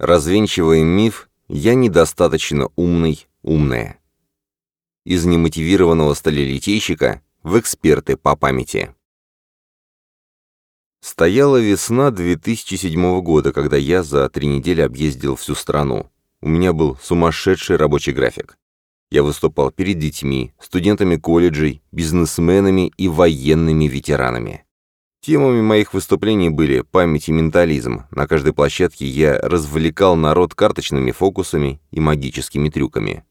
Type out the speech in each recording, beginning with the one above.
Развенчивая миф, я недостаточно умный, умная. Из немотивированного сталелитейщика в эксперты по памяти. Стояла весна 2007 года, когда я за три недели объездил всю страну. У меня был сумасшедший рабочий график. Я выступал перед детьми, студентами колледжей, бизнесменами и военными ветеранами. Темами моих выступлений были память и ментализм. На каждой площадке я развлекал народ карточными фокусами и магическими трюками.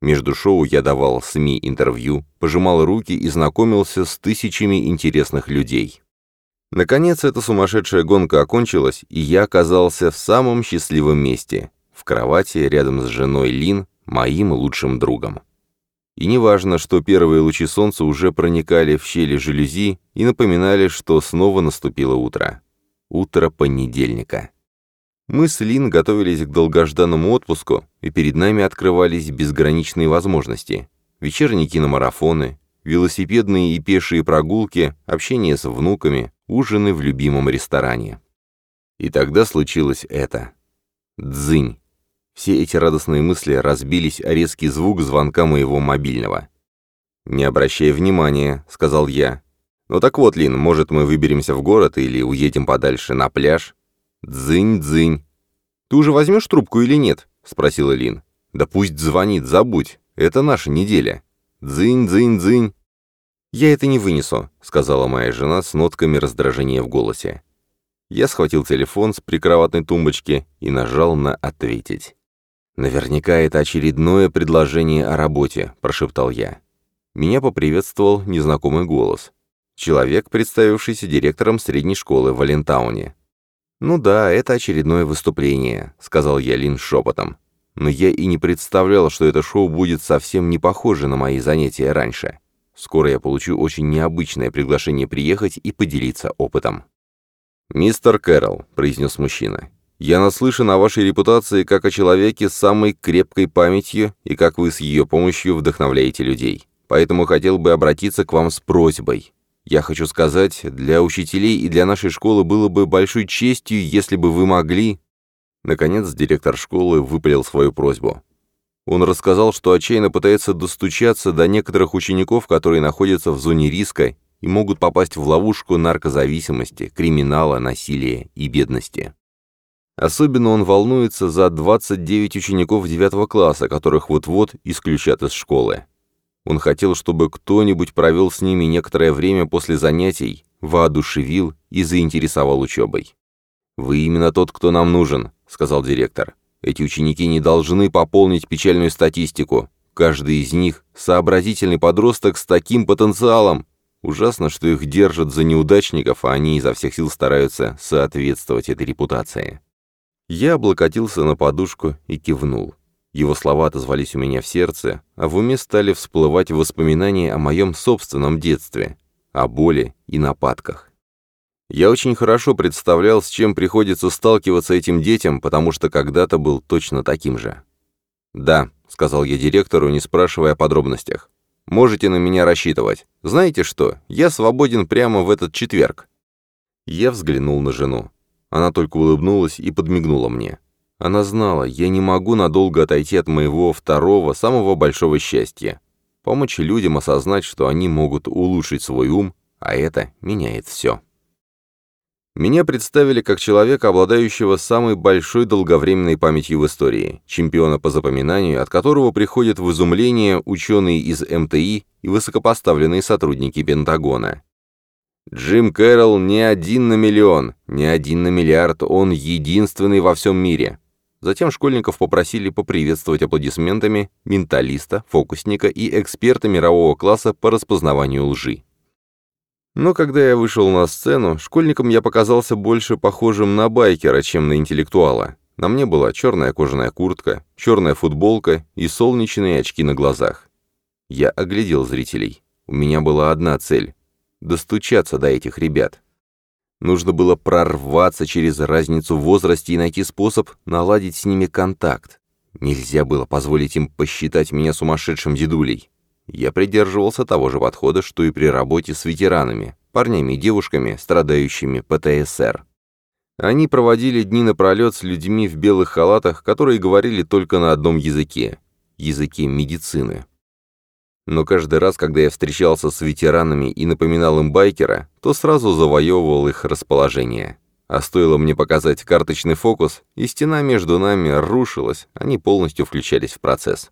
Между шоу я давал СМИ интервью, пожимал руки и знакомился с тысячами интересных людей. Наконец, эта сумасшедшая гонка окончилась, и я оказался в самом счастливом месте — в кровати рядом с женой Лин, моим лучшим другом. И неважно, что первые лучи солнца уже проникали в щели жалюзи и напоминали, что снова наступило утро. Утро понедельника. Мы с Лин готовились к долгожданному отпуску, и перед нами открывались безграничные возможности. Вечерние киномарафоны, велосипедные и пешие прогулки, общение с внуками, ужины в любимом ресторане. И тогда случилось это. Дзынь. Все эти радостные мысли разбились о резкий звук звонка моего мобильного. «Не обращай внимания», — сказал я. «Ну так вот, Лин, может, мы выберемся в город или уедем подальше на пляж?» «Дзынь-дзынь». «Ты уже возьмешь трубку или нет?» — спросила Лин. «Да пусть звонит, забудь. Это наша неделя. Дзынь-дзынь-дзынь». «Я это не вынесу», — сказала моя жена с нотками раздражения в голосе. Я схватил телефон с прикроватной тумбочки и нажал на «Ответить». «Наверняка это очередное предложение о работе», — прошептал я. Меня поприветствовал незнакомый голос. Человек, представившийся директором средней школы в Валентауне. «Ну да, это очередное выступление», — сказал я Лин шепотом. Но я и не представлял, что это шоу будет совсем не похоже на мои занятия раньше. Скоро я получу очень необычное приглашение приехать и поделиться опытом. «Мистер Кэрролл», — произнес мужчина, я наслышан о вашей репутации как о человеке с самой крепкой памятью и как вы с ее помощью вдохновляете людей. Поэтому хотел бы обратиться к вам с просьбой. Я хочу сказать, для учителей и для нашей школы было бы большой честью, если бы вы могли...» Наконец, директор школы выпалил свою просьбу. Он рассказал, что отчаянно пытается достучаться до некоторых учеников, которые находятся в зоне риска и могут попасть в ловушку наркозависимости, криминала, насилия и бедности. Особенно он волнуется за 29 учеников 9 класса, которых вот-вот исключат из школы. Он хотел, чтобы кто-нибудь провел с ними некоторое время после занятий, воодушевил и заинтересовал учебой. «Вы именно тот, кто нам нужен», — сказал директор. «Эти ученики не должны пополнить печальную статистику. Каждый из них — сообразительный подросток с таким потенциалом. Ужасно, что их держат за неудачников, а они изо всех сил стараются соответствовать этой репутации». Я облокотился на подушку и кивнул. Его слова отозвались у меня в сердце, а в уме стали всплывать воспоминания о моем собственном детстве, о боли и нападках. Я очень хорошо представлял, с чем приходится сталкиваться этим детям, потому что когда-то был точно таким же. «Да», — сказал я директору, не спрашивая о подробностях. «Можете на меня рассчитывать. Знаете что, я свободен прямо в этот четверг». Я взглянул на жену. Она только улыбнулась и подмигнула мне. Она знала, я не могу надолго отойти от моего второго, самого большого счастья. Помочь людям осознать, что они могут улучшить свой ум, а это меняет все. Меня представили как человека, обладающего самой большой долговременной памятью в истории, чемпиона по запоминанию, от которого приходят в изумление ученые из МТИ и высокопоставленные сотрудники Пентагона. Джим Кэрролл не один на миллион, не один на миллиард, он единственный во всем мире. Затем школьников попросили поприветствовать аплодисментами менталиста, фокусника и эксперта мирового класса по распознаванию лжи. Но когда я вышел на сцену, школьникам я показался больше похожим на байкера, чем на интеллектуала. На мне была черная кожаная куртка, черная футболка и солнечные очки на глазах. Я оглядел зрителей. У меня была одна цель достучаться до этих ребят. Нужно было прорваться через разницу в возрасте и найти способ наладить с ними контакт. Нельзя было позволить им посчитать меня сумасшедшим дедулей. Я придерживался того же подхода, что и при работе с ветеранами, парнями и девушками, страдающими ПТСР. Они проводили дни напролет с людьми в белых халатах, которые говорили только на одном языке — языке медицины. Но каждый раз, когда я встречался с ветеранами и напоминал им байкера, то сразу завоевывал их расположение. А стоило мне показать карточный фокус, и стена между нами рушилась, они полностью включались в процесс.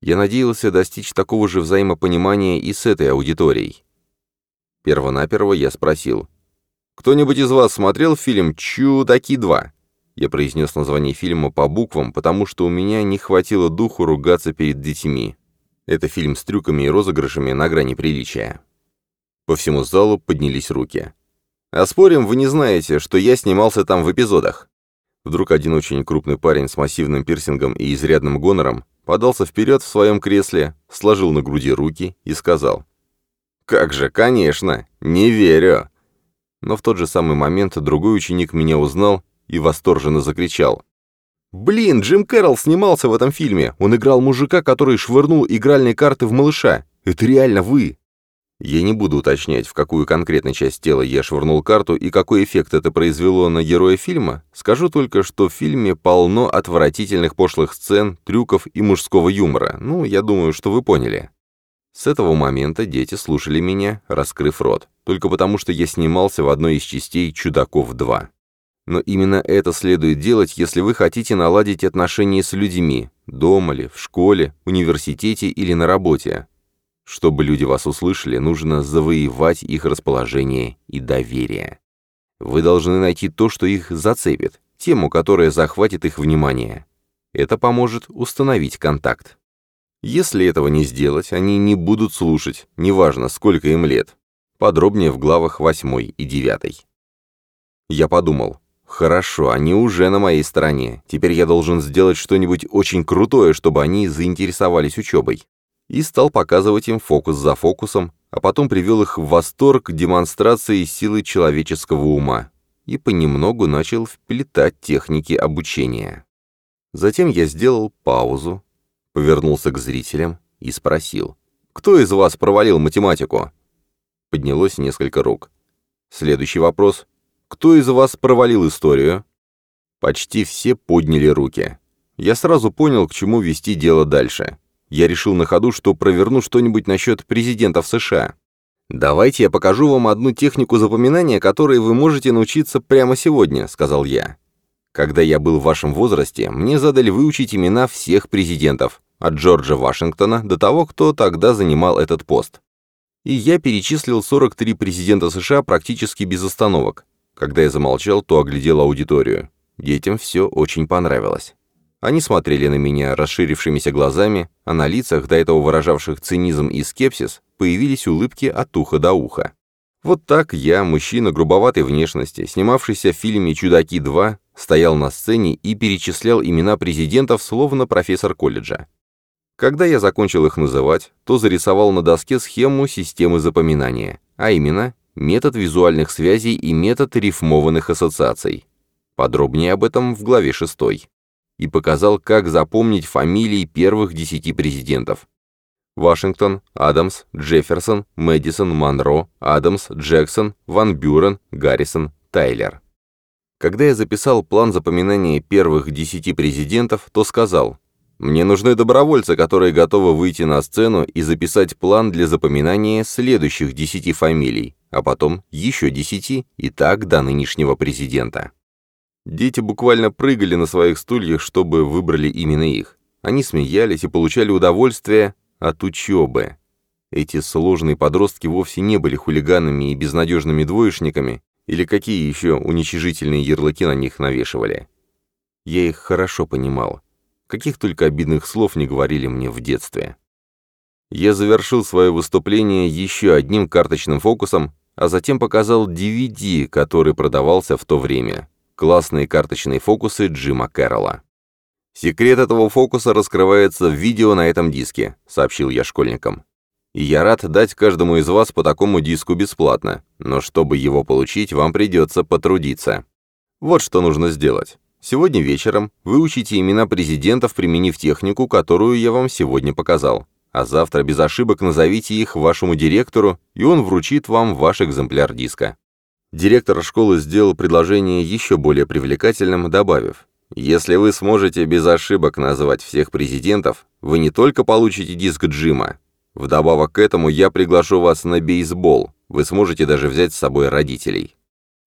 Я надеялся достичь такого же взаимопонимания и с этой аудиторией. Первонаперво я спросил, «Кто-нибудь из вас смотрел фильм «Чудаки 2»?» Я произнес название фильма по буквам, потому что у меня не хватило духу ругаться перед детьми. Это фильм с трюками и розыгрышами на грани приличия. По всему залу поднялись руки. «А спорим, вы не знаете, что я снимался там в эпизодах?» Вдруг один очень крупный парень с массивным пирсингом и изрядным гонором подался вперед в своем кресле, сложил на груди руки и сказал. «Как же, конечно, не верю!» Но в тот же самый момент другой ученик меня узнал и восторженно закричал. «Блин, Джим Кэрролл снимался в этом фильме. Он играл мужика, который швырнул игральные карты в малыша. Это реально вы!» Я не буду уточнять, в какую конкретную часть тела я швырнул карту и какой эффект это произвело на героя фильма. Скажу только, что в фильме полно отвратительных пошлых сцен, трюков и мужского юмора. Ну, я думаю, что вы поняли. С этого момента дети слушали меня, раскрыв рот, только потому что я снимался в одной из частей «Чудаков 2». Но именно это следует делать, если вы хотите наладить отношения с людьми, дома ли, в школе, университете или на работе. Чтобы люди вас услышали, нужно завоевать их расположение и доверие. Вы должны найти то, что их зацепит, тему, которая захватит их внимание. Это поможет установить контакт. Если этого не сделать, они не будут слушать, неважно, сколько им лет. Подробнее в главах 8 и 9. Я подумал, Хорошо, они уже на моей стороне. Теперь я должен сделать что-нибудь очень крутое, чтобы они заинтересовались учебой. И стал показывать им фокус за фокусом, а потом привел их в восторг демонстрации силы человеческого ума и понемногу начал вплетать техники обучения. Затем я сделал паузу, повернулся к зрителям и спросил, «Кто из вас провалил математику?» Поднялось несколько рук. Следующий вопрос кто из вас провалил историю?» Почти все подняли руки. Я сразу понял, к чему вести дело дальше. Я решил на ходу, что проверну что-нибудь насчет президентов США. «Давайте я покажу вам одну технику запоминания, которой вы можете научиться прямо сегодня», — сказал я. «Когда я был в вашем возрасте, мне задали выучить имена всех президентов, от Джорджа Вашингтона до того, кто тогда занимал этот пост. И я перечислил 43 президента США практически без остановок. Когда я замолчал, то оглядел аудиторию. Детям все очень понравилось. Они смотрели на меня расширившимися глазами, а на лицах, до этого выражавших цинизм и скепсис, появились улыбки от уха до уха. Вот так я, мужчина грубоватой внешности, снимавшийся в фильме «Чудаки 2», стоял на сцене и перечислял имена президентов, словно профессор колледжа. Когда я закончил их называть, то зарисовал на доске схему системы запоминания, а именно метод визуальных связей и метод рифмованных ассоциаций. Подробнее об этом в главе 6. И показал, как запомнить фамилии первых десяти президентов. Вашингтон, Адамс, Джефферсон, Мэдисон, Монро, Адамс, Джексон, Ван Бюрен, Гаррисон, Тайлер. Когда я записал план запоминания первых десяти президентов, то сказал, «Мне нужны добровольцы, которые готовы выйти на сцену и записать план для запоминания следующих десяти фамилий, а потом еще десяти, и так до нынешнего президента. Дети буквально прыгали на своих стульях, чтобы выбрали именно их. Они смеялись и получали удовольствие от учебы. Эти сложные подростки вовсе не были хулиганами и безнадежными двоечниками, или какие еще уничижительные ярлыки на них навешивали. Я их хорошо понимал. Каких только обидных слов не говорили мне в детстве. Я завершил свое выступление еще одним карточным фокусом, а затем показал DVD, который продавался в то время. Классные карточные фокусы Джима Кэрролла. «Секрет этого фокуса раскрывается в видео на этом диске», — сообщил я школьникам. «И я рад дать каждому из вас по такому диску бесплатно, но чтобы его получить, вам придется потрудиться. Вот что нужно сделать. Сегодня вечером выучите имена президентов, применив технику, которую я вам сегодня показал а завтра без ошибок назовите их вашему директору, и он вручит вам ваш экземпляр диска. Директор школы сделал предложение еще более привлекательным, добавив, «Если вы сможете без ошибок назвать всех президентов, вы не только получите диск Джима. Вдобавок к этому я приглашу вас на бейсбол. Вы сможете даже взять с собой родителей».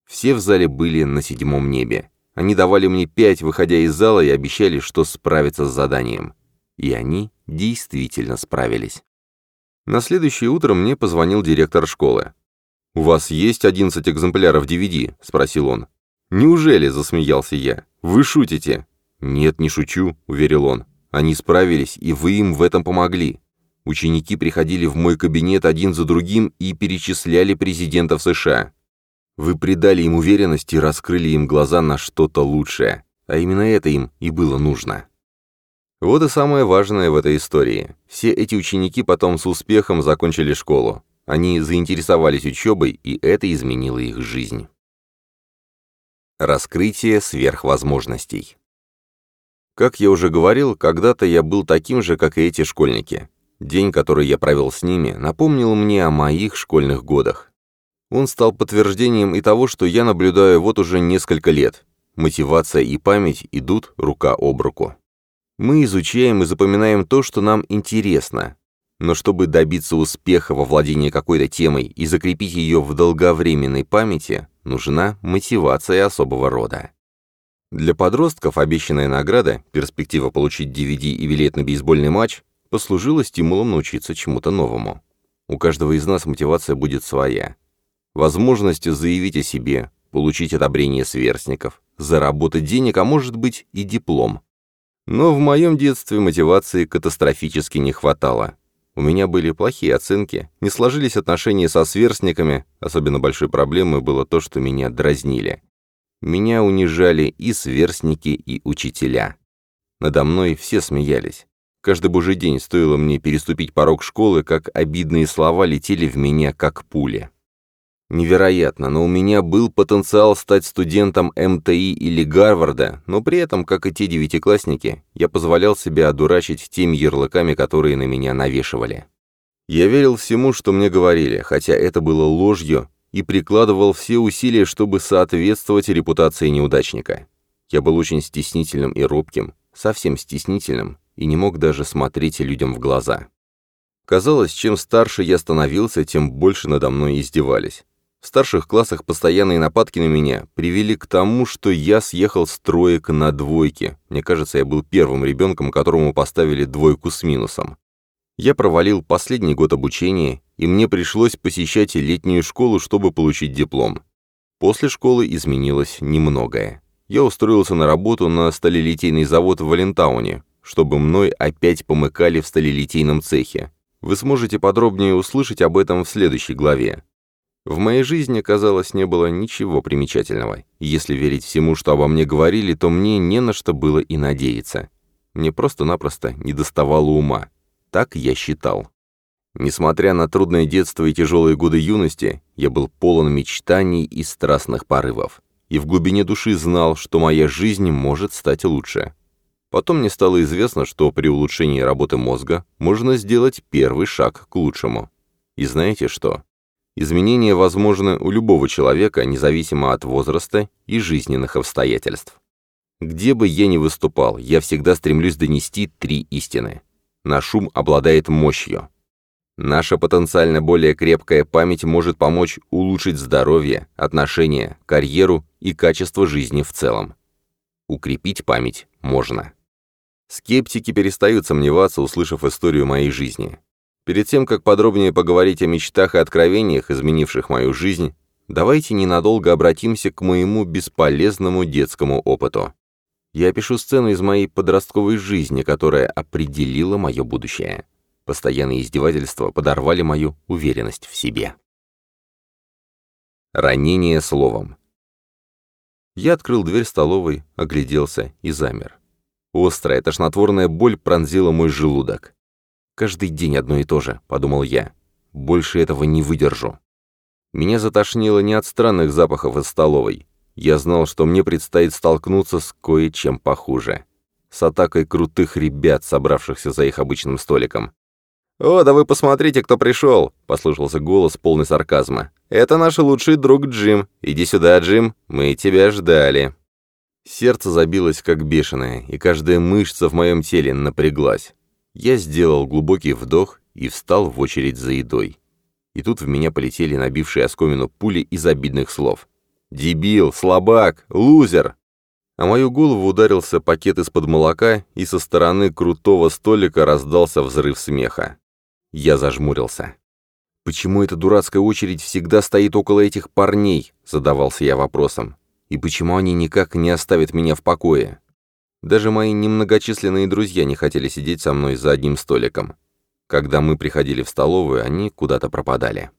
Все в зале были на седьмом небе. Они давали мне пять, выходя из зала, и обещали, что справятся с заданием. И они действительно справились. На следующее утро мне позвонил директор школы. «У вас есть 11 экземпляров DVD?» — спросил он. «Неужели?» — засмеялся я. «Вы шутите?» «Нет, не шучу», — уверил он. «Они справились, и вы им в этом помогли. Ученики приходили в мой кабинет один за другим и перечисляли президентов США. Вы придали им уверенность и раскрыли им глаза на что-то лучшее. А именно это им и было нужно». Вот и самое важное в этой истории. Все эти ученики потом с успехом закончили школу. Они заинтересовались учебой, и это изменило их жизнь. Раскрытие сверхвозможностей. Как я уже говорил, когда-то я был таким же, как и эти школьники. День, который я провел с ними, напомнил мне о моих школьных годах. Он стал подтверждением и того, что я наблюдаю вот уже несколько лет. Мотивация и память идут рука об руку. Мы изучаем и запоминаем то, что нам интересно. Но чтобы добиться успеха во владении какой-то темой и закрепить ее в долговременной памяти, нужна мотивация особого рода. Для подростков обещанная награда, перспектива получить DVD и билет на бейсбольный матч, послужила стимулом научиться чему-то новому. У каждого из нас мотивация будет своя. Возможность заявить о себе, получить одобрение сверстников, заработать денег, а может быть и диплом. Но в моем детстве мотивации катастрофически не хватало. У меня были плохие оценки, не сложились отношения со сверстниками, особенно большой проблемой было то, что меня дразнили. Меня унижали и сверстники, и учителя. Надо мной все смеялись. Каждый божий день стоило мне переступить порог школы, как обидные слова летели в меня, как пули. Невероятно, но у меня был потенциал стать студентом МТИ или Гарварда, но при этом, как и те девятиклассники, я позволял себя одурачить теми ярлыками, которые на меня навешивали. Я верил всему, что мне говорили, хотя это было ложью, и прикладывал все усилия, чтобы соответствовать репутации неудачника. Я был очень стеснительным и робким, совсем стеснительным, и не мог даже смотреть людям в глаза. Казалось, чем старше я становился, тем больше надо мной издевались. В старших классах постоянные нападки на меня привели к тому, что я съехал с троек на двойки. Мне кажется, я был первым ребенком, которому поставили двойку с минусом. Я провалил последний год обучения, и мне пришлось посещать летнюю школу, чтобы получить диплом. После школы изменилось немногое. Я устроился на работу на сталелитейный завод в Валентауне, чтобы мной опять помыкали в сталелитейном цехе. Вы сможете подробнее услышать об этом в следующей главе. В моей жизни, казалось, не было ничего примечательного. Если верить всему, что обо мне говорили, то мне не на что было и надеяться. Мне просто-напросто не доставало ума. Так я считал. Несмотря на трудное детство и тяжелые годы юности, я был полон мечтаний и страстных порывов. И в глубине души знал, что моя жизнь может стать лучше. Потом мне стало известно, что при улучшении работы мозга можно сделать первый шаг к лучшему. И знаете что? Изменения возможны у любого человека, независимо от возраста и жизненных обстоятельств. Где бы я ни выступал, я всегда стремлюсь донести три истины. Наш ум обладает мощью. Наша потенциально более крепкая память может помочь улучшить здоровье, отношения, карьеру и качество жизни в целом. Укрепить память можно. Скептики перестают сомневаться, услышав историю моей жизни. Перед тем, как подробнее поговорить о мечтах и откровениях, изменивших мою жизнь, давайте ненадолго обратимся к моему бесполезному детскому опыту. Я опишу сцену из моей подростковой жизни, которая определила мое будущее. Постоянные издевательства подорвали мою уверенность в себе. Ранение словом. Я открыл дверь столовой, огляделся и замер. Острая, тошнотворная боль пронзила мой желудок. Каждый день одно и то же, подумал я. Больше этого не выдержу. Меня затошнило не от странных запахов из столовой. Я знал, что мне предстоит столкнуться с кое-чем похуже. С атакой крутых ребят, собравшихся за их обычным столиком. «О, да вы посмотрите, кто пришел!» — послышался голос полный сарказма. Это наш лучший друг Джим. Иди сюда, Джим, мы тебя ждали». Сердце забилось как бешеное, и каждая мышца в моем теле напряглась. Я сделал глубокий вдох и встал в очередь за едой. И тут в меня полетели набившие оскомину пули из обидных слов. «Дебил! Слабак! Лузер!» А мою голову ударился пакет из-под молока, и со стороны крутого столика раздался взрыв смеха. Я зажмурился. «Почему эта дурацкая очередь всегда стоит около этих парней?» — задавался я вопросом. «И почему они никак не оставят меня в покое?» Даже мои немногочисленные друзья не хотели сидеть со мной за одним столиком. Когда мы приходили в столовую, они куда-то пропадали.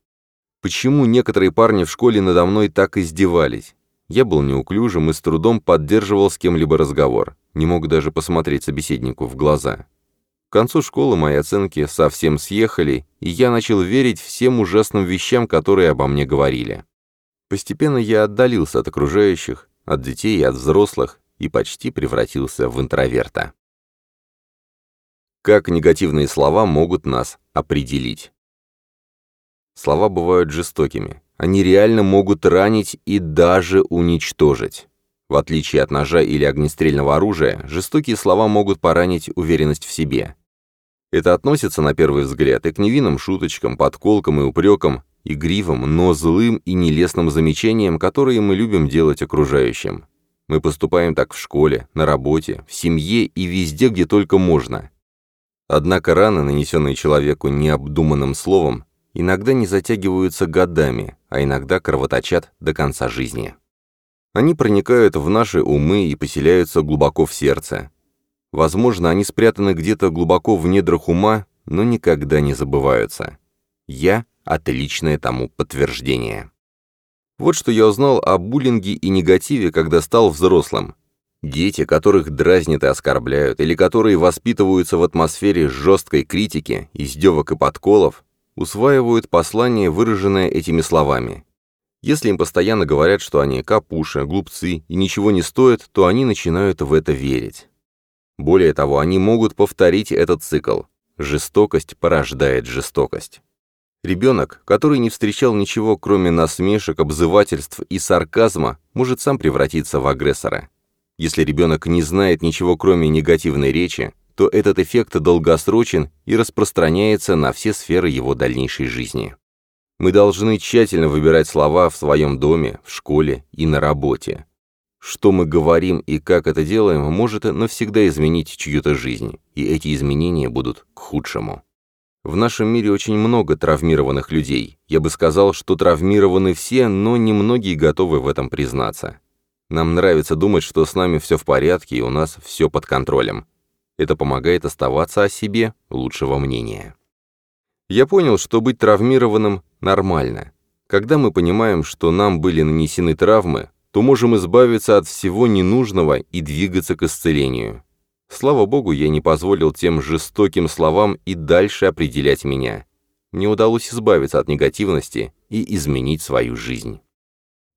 Почему некоторые парни в школе надо мной так издевались? Я был неуклюжим и с трудом поддерживал с кем-либо разговор, не мог даже посмотреть собеседнику в глаза. К концу школы мои оценки совсем съехали, и я начал верить всем ужасным вещам, которые обо мне говорили. Постепенно я отдалился от окружающих, от детей и от взрослых, и почти превратился в интроверта. Как негативные слова могут нас определить? Слова бывают жестокими. Они реально могут ранить и даже уничтожить. В отличие от ножа или огнестрельного оружия, жестокие слова могут поранить уверенность в себе. Это относится, на первый взгляд, и к невинным шуточкам, подколкам и упрекам, игривым, но злым и нелестным замечаниям, которые мы любим делать окружающим. Мы поступаем так в школе, на работе, в семье и везде, где только можно. Однако раны, нанесенные человеку необдуманным словом, иногда не затягиваются годами, а иногда кровоточат до конца жизни. Они проникают в наши умы и поселяются глубоко в сердце. Возможно, они спрятаны где-то глубоко в недрах ума, но никогда не забываются. Я — отличное тому подтверждение. Вот что я узнал о буллинге и негативе, когда стал взрослым. Дети, которых дразнят и оскорбляют, или которые воспитываются в атмосфере жесткой критики, издевок и подколов, усваивают послание, выраженное этими словами. Если им постоянно говорят, что они капуши, глупцы и ничего не стоят, то они начинают в это верить. Более того, они могут повторить этот цикл. Жестокость порождает жестокость. Ребенок, который не встречал ничего, кроме насмешек, обзывательств и сарказма, может сам превратиться в агрессора. Если ребенок не знает ничего, кроме негативной речи, то этот эффект долгосрочен и распространяется на все сферы его дальнейшей жизни. Мы должны тщательно выбирать слова в своем доме, в школе и на работе. Что мы говорим и как это делаем, может навсегда изменить чью-то жизнь, и эти изменения будут к худшему. В нашем мире очень много травмированных людей. Я бы сказал, что травмированы все, но немногие готовы в этом признаться. Нам нравится думать, что с нами все в порядке и у нас все под контролем. Это помогает оставаться о себе лучшего мнения. Я понял, что быть травмированным нормально. Когда мы понимаем, что нам были нанесены травмы, то можем избавиться от всего ненужного и двигаться к исцелению. Слава богу, я не позволил тем жестоким словам и дальше определять меня. Мне удалось избавиться от негативности и изменить свою жизнь.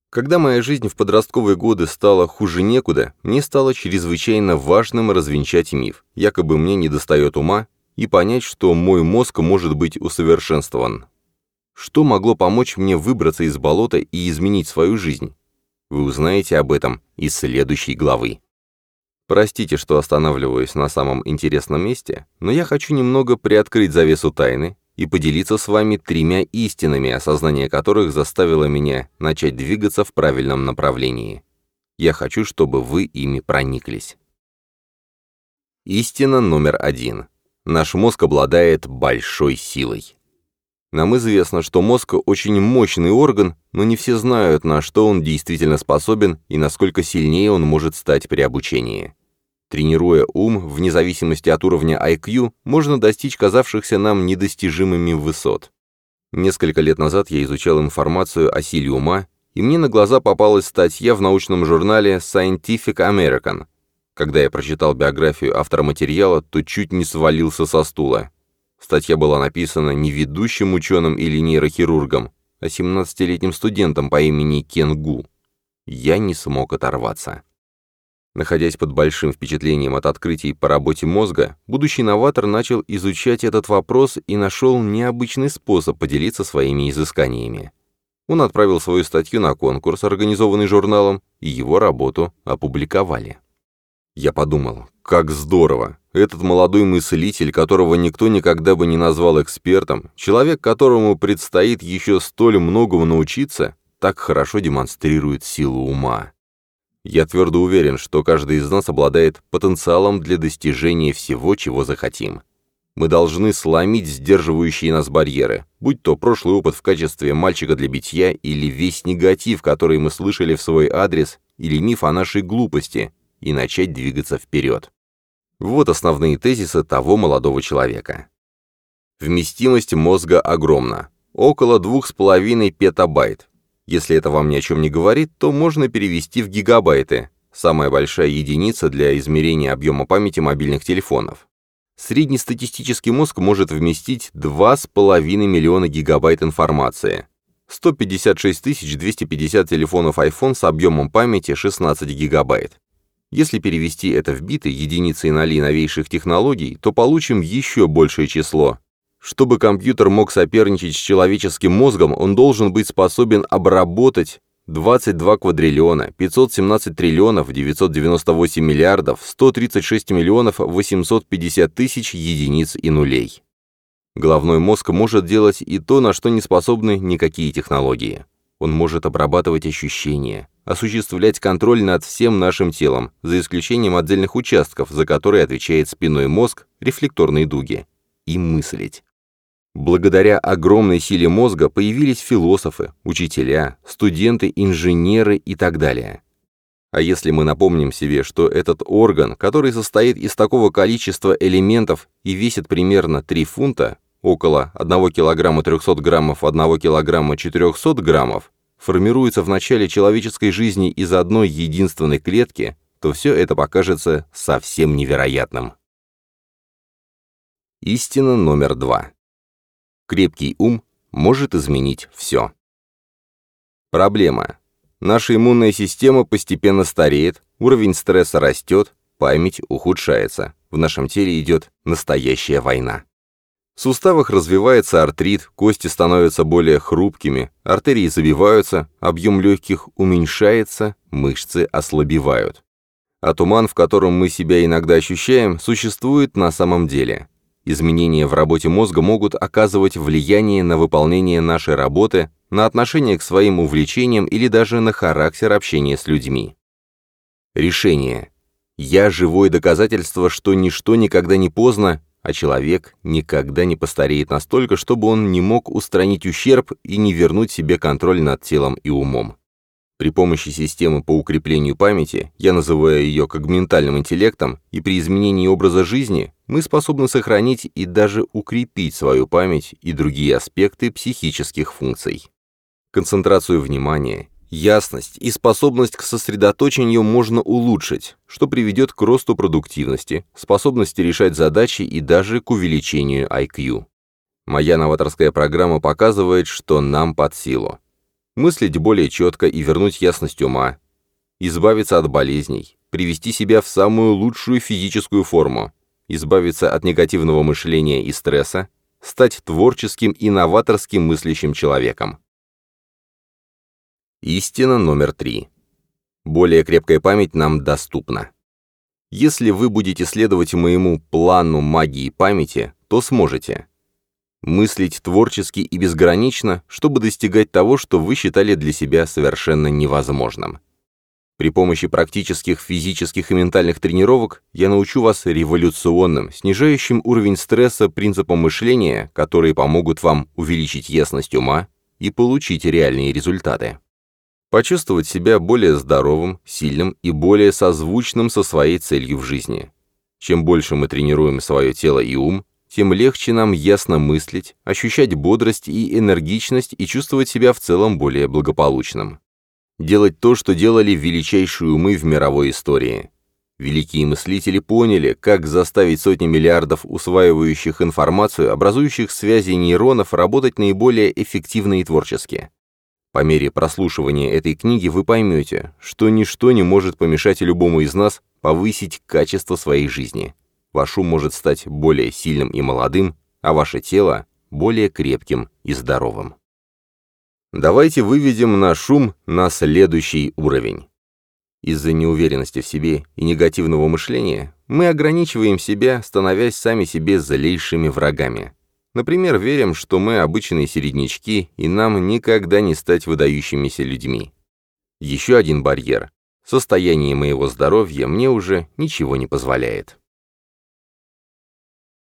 Когда моя жизнь в подростковые годы стала хуже некуда, мне стало чрезвычайно важным развенчать миф, якобы мне недостает ума, и понять, что мой мозг может быть усовершенствован. Что могло помочь мне выбраться из болота и изменить свою жизнь? Вы узнаете об этом из следующей главы. Простите, что останавливаюсь на самом интересном месте, но я хочу немного приоткрыть завесу тайны и поделиться с вами тремя истинами, осознание которых заставило меня начать двигаться в правильном направлении. Я хочу, чтобы вы ими прониклись. Истина номер один. Наш мозг обладает большой силой. Нам известно, что мозг очень мощный орган, но не все знают, на что он действительно способен и насколько сильнее он может стать при обучении. Тренируя ум, вне зависимости от уровня IQ, можно достичь казавшихся нам недостижимыми высот. Несколько лет назад я изучал информацию о силе ума, и мне на глаза попалась статья в научном журнале Scientific American. Когда я прочитал биографию автора материала, то чуть не свалился со стула. Статья была написана не ведущим ученым или нейрохирургом, а 17-летним студентом по имени Кен Гу. Я не смог оторваться. Находясь под большим впечатлением от открытий по работе мозга, будущий новатор начал изучать этот вопрос и нашел необычный способ поделиться своими изысканиями. Он отправил свою статью на конкурс, организованный журналом, и его работу опубликовали. Я подумал, как здорово. Этот молодой мыслитель, которого никто никогда бы не назвал экспертом, человек, которому предстоит еще столь многому научиться, так хорошо демонстрирует силу ума. Я твердо уверен, что каждый из нас обладает потенциалом для достижения всего, чего захотим. Мы должны сломить сдерживающие нас барьеры, будь то прошлый опыт в качестве мальчика для битья или весь негатив, который мы слышали в свой адрес, или миф о нашей глупости, и начать двигаться вперед. Вот основные тезисы того молодого человека. Вместимость мозга огромна. Около 2,5 петабайт. Если это вам ни о чем не говорит, то можно перевести в гигабайты, самая большая единица для измерения объема памяти мобильных телефонов. Среднестатистический мозг может вместить 2,5 миллиона гигабайт информации. 156 250 телефонов iPhone с объемом памяти 16 гигабайт. Если перевести это в биты, единицы и ноли новейших технологий, то получим еще большее число. Чтобы компьютер мог соперничать с человеческим мозгом, он должен быть способен обработать 22 квадриллиона, 517 триллионов, 998 миллиардов, 136 миллионов 850 тысяч единиц и нулей. Головной мозг может делать и то, на что не способны никакие технологии. Он может обрабатывать ощущения, осуществлять контроль над всем нашим телом, за исключением отдельных участков, за которые отвечает спиной мозг, рефлекторные дуги, и мыслить. Благодаря огромной силе мозга появились философы, учителя, студенты, инженеры и так далее. А если мы напомним себе, что этот орган, который состоит из такого количества элементов и весит примерно 3 фунта, около 1 килограмма 300 граммов 1 килограмма 400 граммов, формируется в начале человеческой жизни из одной единственной клетки, то все это покажется совсем невероятным. Истина номер два. Крепкий ум может изменить все. Проблема. Наша иммунная система постепенно стареет, уровень стресса растет, память ухудшается. В нашем теле идет настоящая война. В суставах развивается артрит, кости становятся более хрупкими, артерии забиваются, объем легких уменьшается, мышцы ослабевают. А туман, в котором мы себя иногда ощущаем, существует на самом деле. Изменения в работе мозга могут оказывать влияние на выполнение нашей работы, на отношение к своим увлечениям или даже на характер общения с людьми. Решение. Я живое доказательство, что ничто никогда не поздно, а человек никогда не постареет настолько, чтобы он не мог устранить ущерб и не вернуть себе контроль над телом и умом. При помощи системы по укреплению памяти, я называю ее когментальным интеллектом, и при изменении образа жизни мы способны сохранить и даже укрепить свою память и другие аспекты психических функций. Концентрацию внимания, ясность и способность к сосредоточению можно улучшить, что приведет к росту продуктивности, способности решать задачи и даже к увеличению IQ. Моя новаторская программа показывает, что нам под силу мыслить более четко и вернуть ясность ума, избавиться от болезней, привести себя в самую лучшую физическую форму, избавиться от негативного мышления и стресса, стать творческим и новаторским мыслящим человеком. Истина номер три. Более крепкая память нам доступна. Если вы будете следовать моему плану магии памяти, то сможете мыслить творчески и безгранично, чтобы достигать того, что вы считали для себя совершенно невозможным. При помощи практических физических и ментальных тренировок я научу вас революционным, снижающим уровень стресса принципам мышления, которые помогут вам увеличить ясность ума и получить реальные результаты. Почувствовать себя более здоровым, сильным и более созвучным со своей целью в жизни. Чем больше мы тренируем свое тело и ум, тем легче нам ясно мыслить, ощущать бодрость и энергичность и чувствовать себя в целом более благополучным. Делать то, что делали величайшие умы в мировой истории. Великие мыслители поняли, как заставить сотни миллиардов усваивающих информацию, образующих связи нейронов работать наиболее эффективно и творчески. По мере прослушивания этой книги вы поймете, что ничто не может помешать любому из нас повысить качество своей жизни ваш ум может стать более сильным и молодым, а ваше тело – более крепким и здоровым. Давайте выведем наш ум на следующий уровень. Из-за неуверенности в себе и негативного мышления мы ограничиваем себя, становясь сами себе злейшими врагами. Например, верим, что мы обычные середнячки, и нам никогда не стать выдающимися людьми. Еще один барьер. Состояние моего здоровья мне уже ничего не позволяет.